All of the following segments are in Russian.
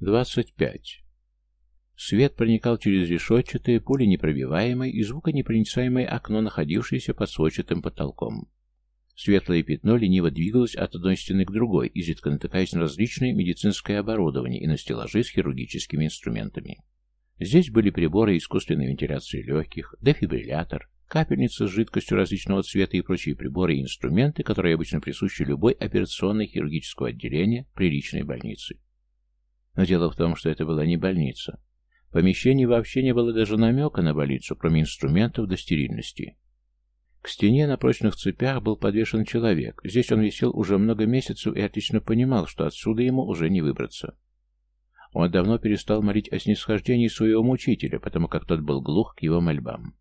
25. Свет проникал через решетчатое, пуленепробиваемое и звуконепроницаемое окно, находившееся под сводчатым потолком. Светлое пятно лениво двигалось от одной стены к другой, изредка натыкаясь на различные медицинское оборудование и на стеллажи с хирургическими инструментами. Здесь были приборы искусственной вентиляции легких, дефибриллятор, капельница с жидкостью различного цвета и прочие приборы и инструменты, которые обычно присущи любой операционной хирургического отделения приличной больницы. Но дело в том, что это была не больница. В помещении вообще не было даже намека на больницу, кроме инструментов до стерильности. К стене на прочных цепях был подвешен человек. Здесь он висел уже много месяцев и отлично понимал, что отсюда ему уже не выбраться. Он давно перестал молить о снисхождении своего мучителя, потому как тот был глух к его мольбам.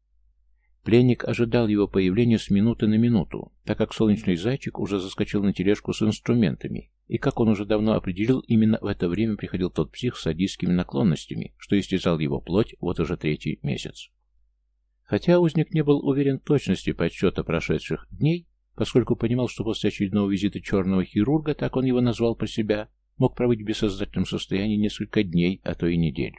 Пленник ожидал его появления с минуты на минуту, так как солнечный зайчик уже заскочил на тележку с инструментами, и, как он уже давно определил, именно в это время приходил тот псих с садистскими наклонностями, что истязал его плоть вот уже третий месяц. Хотя узник не был уверен в точности подсчета прошедших дней, поскольку понимал, что после очередного визита черного хирурга, так он его назвал про себя, мог пробыть в бессознательном состоянии несколько дней, а то и недель.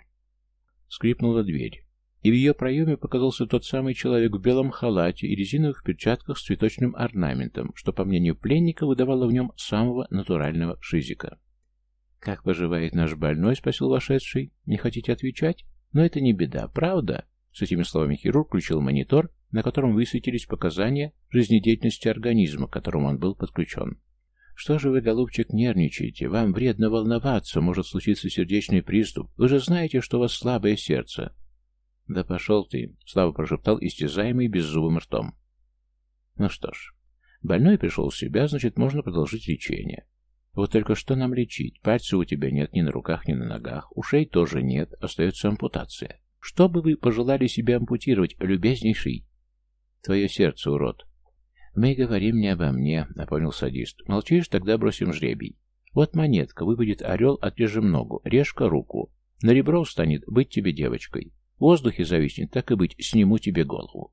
Скрипнула дверь и в ее проеме показался тот самый человек в белом халате и резиновых перчатках с цветочным орнаментом, что, по мнению пленника, выдавало в нем самого натурального шизика. «Как поживает наш больной?» — спросил вошедший. «Не хотите отвечать? Но это не беда, правда?» С этими словами хирург включил монитор, на котором высветились показания жизнедеятельности организма, к которому он был подключен. «Что же вы, голубчик, нервничаете? Вам вредно волноваться, может случиться сердечный приступ. Вы же знаете, что у вас слабое сердце. «Да пошел ты!» — слабо прошептал истязаемый беззубым ртом. «Ну что ж, больной пришел в себя, значит, можно продолжить лечение. Вот только что нам лечить? Пальцев у тебя нет ни на руках, ни на ногах, ушей тоже нет, остается ампутация. Что бы вы пожелали себе ампутировать, любезнейший?» «Твое сердце, урод!» «Мы говорим не обо мне», — напомнил садист. «Молчишь, тогда бросим жребий. Вот монетка, выпадет орел, отрежем ногу, решка руку. На ребро станет быть тебе девочкой. В воздухе зависнет, так и быть, сниму тебе голову.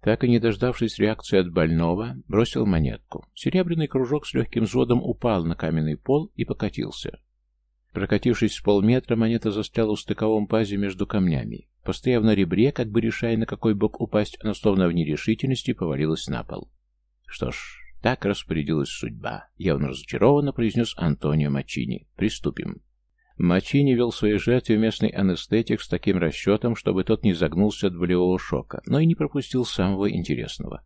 Так и не дождавшись реакции от больного, бросил монетку. Серебряный кружок с легким взводом упал на каменный пол и покатился. Прокатившись с полметра, монета застряла в стыковом пазе между камнями. Постояв на ребре, как бы решая, на какой бок упасть, она словно в нерешительности повалилась на пол. Что ж, так распорядилась судьба. Явно разочарованно произнес Антонио Мачини. Приступим. Мачини вел своей жертве местный анестетик с таким расчетом, чтобы тот не загнулся от болевого шока, но и не пропустил самого интересного.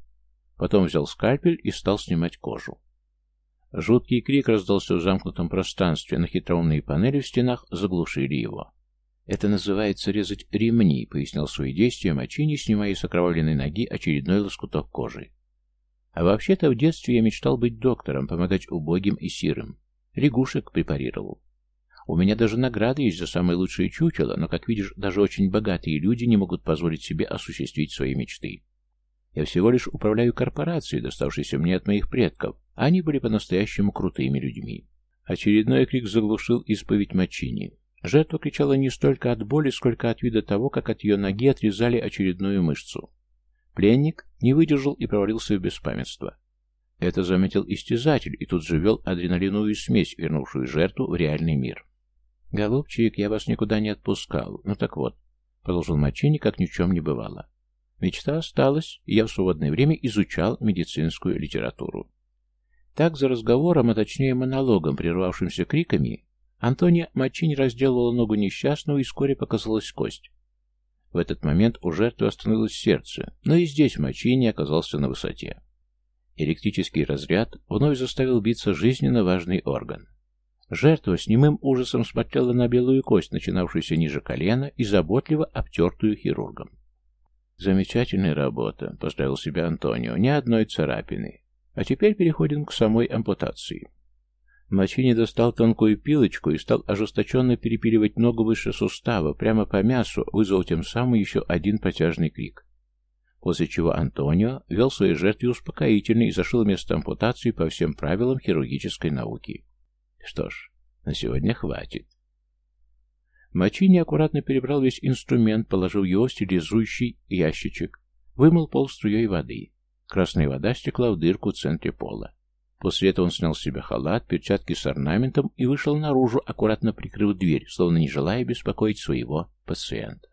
Потом взял скальпель и стал снимать кожу. Жуткий крик раздался в замкнутом пространстве, но хитроумные панели в стенах заглушили его. «Это называется резать ремни», — пояснил свои действия Мачини, снимая с окровавленной ноги очередной лоскуток кожи. «А вообще-то в детстве я мечтал быть доктором, помогать убогим и сирым. Лягушек препарировал. У меня даже награды есть за самые лучшие чучела, но, как видишь, даже очень богатые люди не могут позволить себе осуществить свои мечты. Я всего лишь управляю корпорацией, доставшейся мне от моих предков, а они были по-настоящему крутыми людьми. Очередной крик заглушил исповедь Мачини. Жертва кричала не столько от боли, сколько от вида того, как от ее ноги отрезали очередную мышцу. Пленник не выдержал и провалился в беспамятство. Это заметил истязатель и тут же вел адреналиновую смесь, вернувшую жертву в реальный мир. «Голубчик, я вас никуда не отпускал. Ну так вот», — продолжил Мачини, как ни в чем не бывало. Мечта осталась, и я в свободное время изучал медицинскую литературу. Так, за разговором, а точнее монологом, прервавшимся криками, Антония Мачини разделывала ногу несчастного, и вскоре показалась кость. В этот момент у жертвы остановилось сердце, но и здесь Мачини оказался на высоте. Электрический разряд вновь заставил биться жизненно важный орган. Жертва с немым ужасом смотрела на белую кость, начинавшуюся ниже колена и заботливо обтертую хирургом. «Замечательная работа», — поздравил себя Антонио, — «ни одной царапины. А теперь переходим к самой ампутации». Мачини достал тонкую пилочку и стал ожесточенно перепиливать ногу выше сустава, прямо по мясу, вызвав тем самым еще один протяжный крик. После чего Антонио вел своей жертве успокоительный и зашил место ампутации по всем правилам хирургической науки. Что ж, на сегодня хватит. Мачини аккуратно перебрал весь инструмент, положил его в стилизующий ящичек, вымыл пол струей воды. Красная вода стекла в дырку в центре пола. После этого он снял с себя халат, перчатки с орнаментом и вышел наружу, аккуратно прикрыв дверь, словно не желая беспокоить своего пациента.